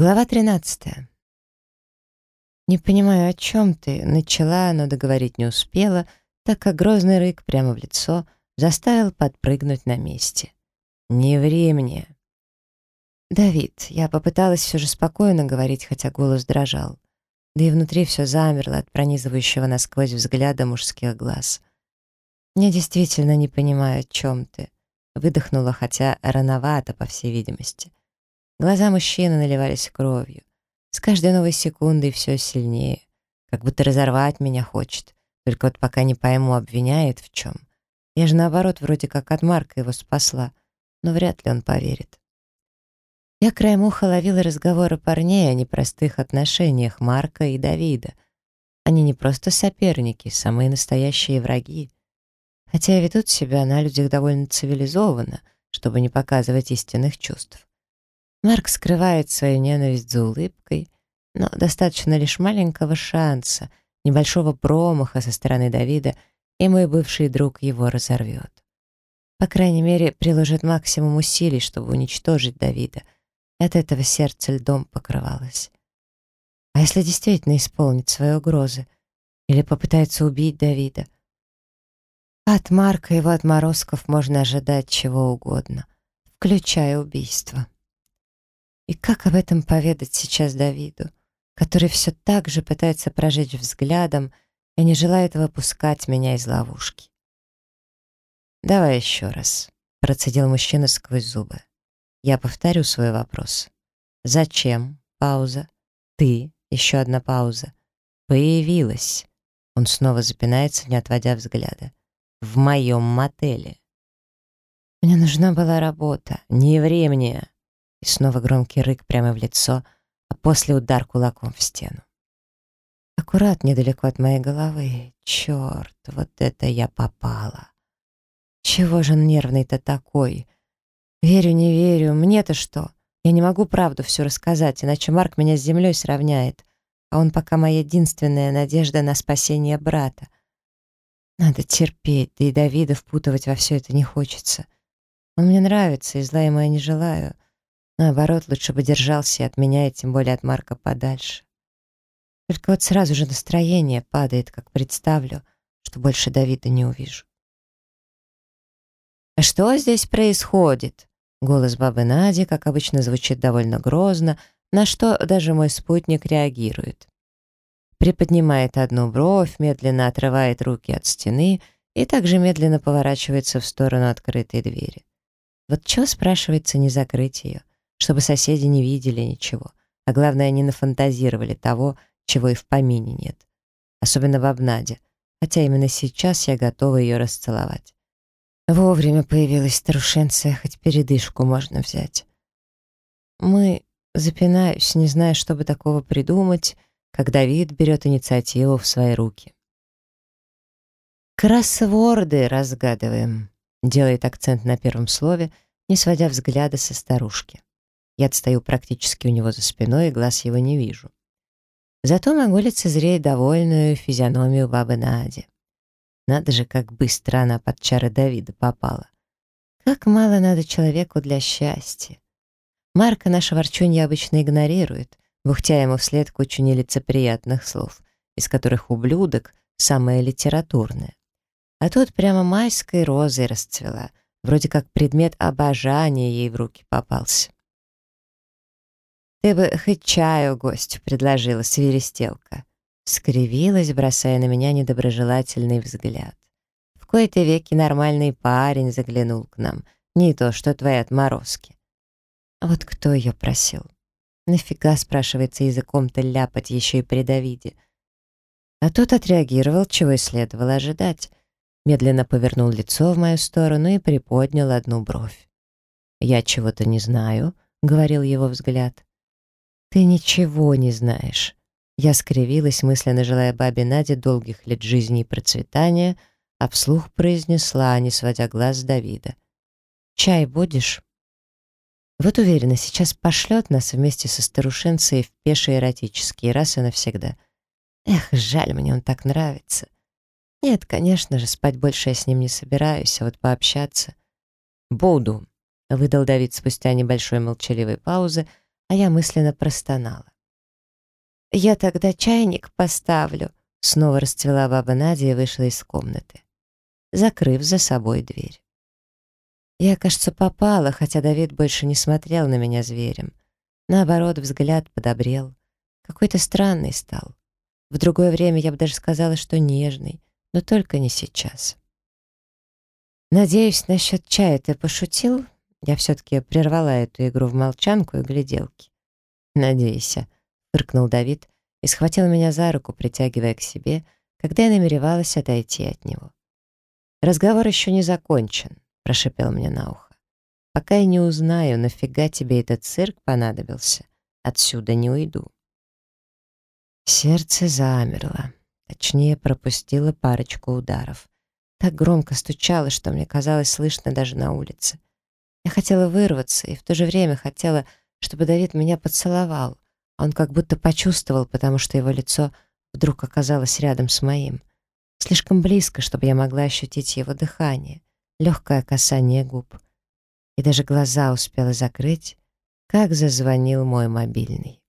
Глава 13. «Не понимаю, о чем ты?» Начала, но договорить не успела, так как грозный рык прямо в лицо заставил подпрыгнуть на месте. «Не времени!» «Давид, я попыталась все же спокойно говорить, хотя голос дрожал. Да и внутри все замерло от пронизывающего насквозь взгляда мужских глаз. «Я действительно не понимаю, о чем ты», — выдохнула, хотя рановато, по всей видимости. Глаза мужчины наливались кровью. С каждой новой секундой все сильнее. Как будто разорвать меня хочет. Только вот пока не пойму, обвиняет в чем. Я же наоборот вроде как от Марка его спасла. Но вряд ли он поверит. Я краем уха ловила разговоры парней о непростых отношениях Марка и Давида. Они не просто соперники, самые настоящие враги. Хотя ведут себя на людях довольно цивилизованно, чтобы не показывать истинных чувств. Марк скрывает свою ненависть за улыбкой, но достаточно лишь маленького шанса, небольшого промаха со стороны Давида, и мой бывший друг его разорвет. По крайней мере, приложит максимум усилий, чтобы уничтожить Давида. От этого сердце льдом покрывалось. А если действительно исполнит свои угрозы? Или попытается убить Давида? От Марка и его отморозков можно ожидать чего угодно, включая убийство. И как об этом поведать сейчас Давиду, который все так же пытается прожечь взглядом и не желает выпускать меня из ловушки? «Давай еще раз», — процедил мужчина сквозь зубы. «Я повторю свой вопрос. Зачем?» Пауза. «Ты?» Еще одна пауза. «Появилась». Он снова запинается, не отводя взгляда. «В моем мотеле». Мне нужна была работа, не времени. И снова громкий рык прямо в лицо, а после удар кулаком в стену. Аккурат недалеко от моей головы. Черт, вот это я попала. Чего же он нервный-то такой? Верю, не верю, мне-то что? Я не могу правду все рассказать, иначе Марк меня с землей сравняет, а он пока моя единственная надежда на спасение брата. Надо терпеть, да и Давида впутывать во все это не хочется. Он мне нравится, и зла ему я не желаю. Наоборот, лучше бы держался от меня и тем более от Марка подальше. Только вот сразу же настроение падает, как представлю, что больше Давида не увижу. «А что здесь происходит?» Голос бабы Нади, как обычно, звучит довольно грозно, на что даже мой спутник реагирует. Приподнимает одну бровь, медленно отрывает руки от стены и также медленно поворачивается в сторону открытой двери. Вот чего, спрашивается, не закрыть ее? Чтобы соседи не видели ничего, а главное, не нафантазировали того, чего и в помине нет. Особенно в обнаде, хотя именно сейчас я готова ее расцеловать. Вовремя появилась старушенция, хоть передышку можно взять. Мы, запинаюсь, не зная, что бы такого придумать, как Давид берет инициативу в свои руки. «Кроссворды разгадываем», — делает акцент на первом слове, не сводя взгляда со старушки. Я отстаю практически у него за спиной и глаз его не вижу. Зато могу лицезреть довольную физиономию бабы Нади. Надо же, как быстро она под чары Давида попала. Как мало надо человеку для счастья. Марка наша ворчунья обычно игнорирует, бухтя ему вслед кучу нелицеприятных слов, из которых ублюдок — самое литературное. А тут прямо майской розой расцвела, вроде как предмет обожания ей в руки попался. «Ты бы хоть чаю гостю предложила, свиристелка». Скривилась, бросая на меня недоброжелательный взгляд. В кои-то веки нормальный парень заглянул к нам, не то что твои отморозки. А вот кто ее просил? Нафига, спрашивается, языком-то ляпать еще и при Давиде? А тот отреагировал, чего и следовало ожидать. Медленно повернул лицо в мою сторону и приподнял одну бровь. «Я чего-то не знаю», — говорил его взгляд. «Ты ничего не знаешь». Я скривилась, мысленно желая бабе Наде долгих лет жизни и процветания, а вслух произнесла, не сводя глаз с Давида. «Чай будешь?» Вот уверена, сейчас пошлет нас вместе со старушенцей в пеший эротический раз и навсегда. Эх, жаль, мне он так нравится. Нет, конечно же, спать больше я с ним не собираюсь, а вот пообщаться. «Буду», — выдал Давид спустя небольшой молчаливой паузы, а я мысленно простонала. «Я тогда чайник поставлю», — снова расцвела баба Надя и вышла из комнаты, закрыв за собой дверь. Я, кажется, попала, хотя Давид больше не смотрел на меня зверем. Наоборот, взгляд подобрел. Какой-то странный стал. В другое время я бы даже сказала, что нежный, но только не сейчас. «Надеюсь, насчет чая ты пошутил?» Я все-таки прервала эту игру в молчанку и гляделки. «Надейся», — фыркнул Давид и схватил меня за руку, притягивая к себе, когда я намеревалась отойти от него. «Разговор еще не закончен», — прошипел мне на ухо. «Пока я не узнаю, нафига тебе этот цирк понадобился, отсюда не уйду». Сердце замерло, точнее, пропустило парочку ударов. Так громко стучало, что мне казалось слышно даже на улице. Я хотела вырваться и в то же время хотела, чтобы Давид меня поцеловал. Он как будто почувствовал, потому что его лицо вдруг оказалось рядом с моим. Слишком близко, чтобы я могла ощутить его дыхание, легкое касание губ. И даже глаза успела закрыть, как зазвонил мой мобильный.